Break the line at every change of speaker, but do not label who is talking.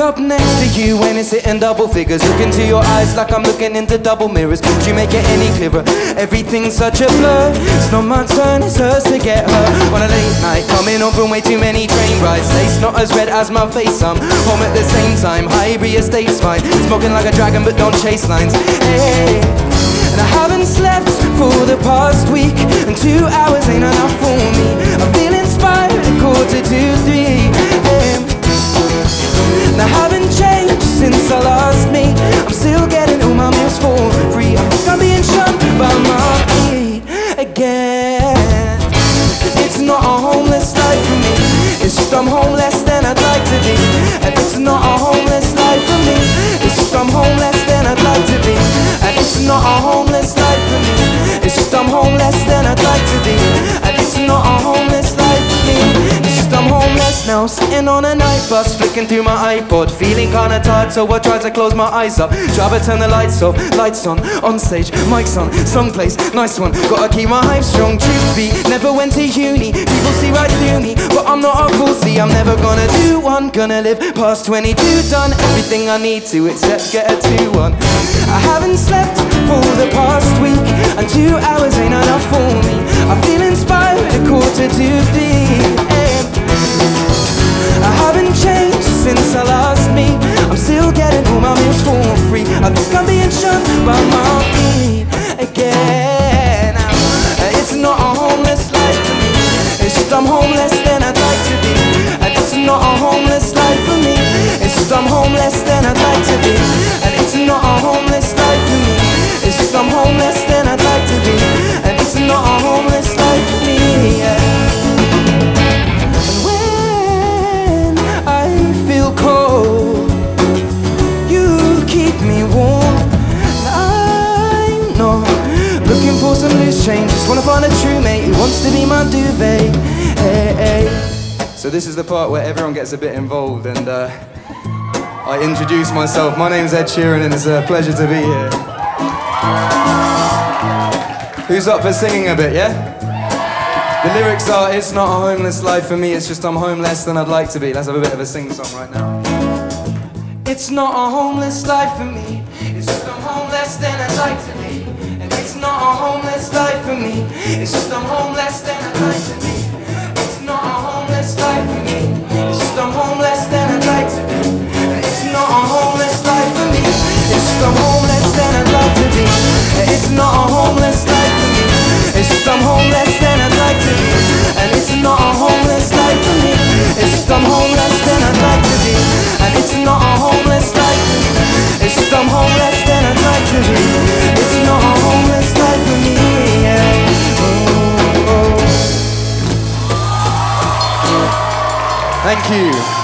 up next to you when it's hitting double figures. Look into your eyes like I'm looking into double mirrors. Could you make it any clearer? Everything's such a blur. It's not my turn, it's hers to get her. On a late night, coming home from way too many train rides. Lace not as red as my face. I'm home at the same time. Highbury estate's fine. Smoking like a dragon, but don't chase lines. Hey. And I haven't slept for the past week, and two hours ain't enough for just I'm homeless than I'd like to be. And it's not now, sitting on a night bus, flicking through my iPod, feeling kinda tired, so I try to close my eyes up. Try to turn the lights off, lights on, on stage, mics on, someplace, nice one. Gotta keep my hype strong, truth be, never went to uni. People see right through me, but I'm not a fool. See, I'm never gonna do one, gonna live past 22, done everything I need to, except get a 2 1. I haven't slept for the past week, and two hours ain't enough for me. I feel inspired a quarter to wanna find a true mate who wants to be my duvet. Hey, hey. So this is the part where everyone gets a bit involved, and uh, I introduce myself. My name's Ed Sheeran, and it's a pleasure to be here. Who's up for singing a bit? Yeah. The lyrics are, it's not a homeless life for me, it's just I'm homeless than I'd like to be. Let's have a bit of a sing song right now. It's not a homeless life for me, it's just I'm homeless than I'd like to be. And not a homeless life for me, it's just I'm homeless than I'd Thank you.